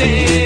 say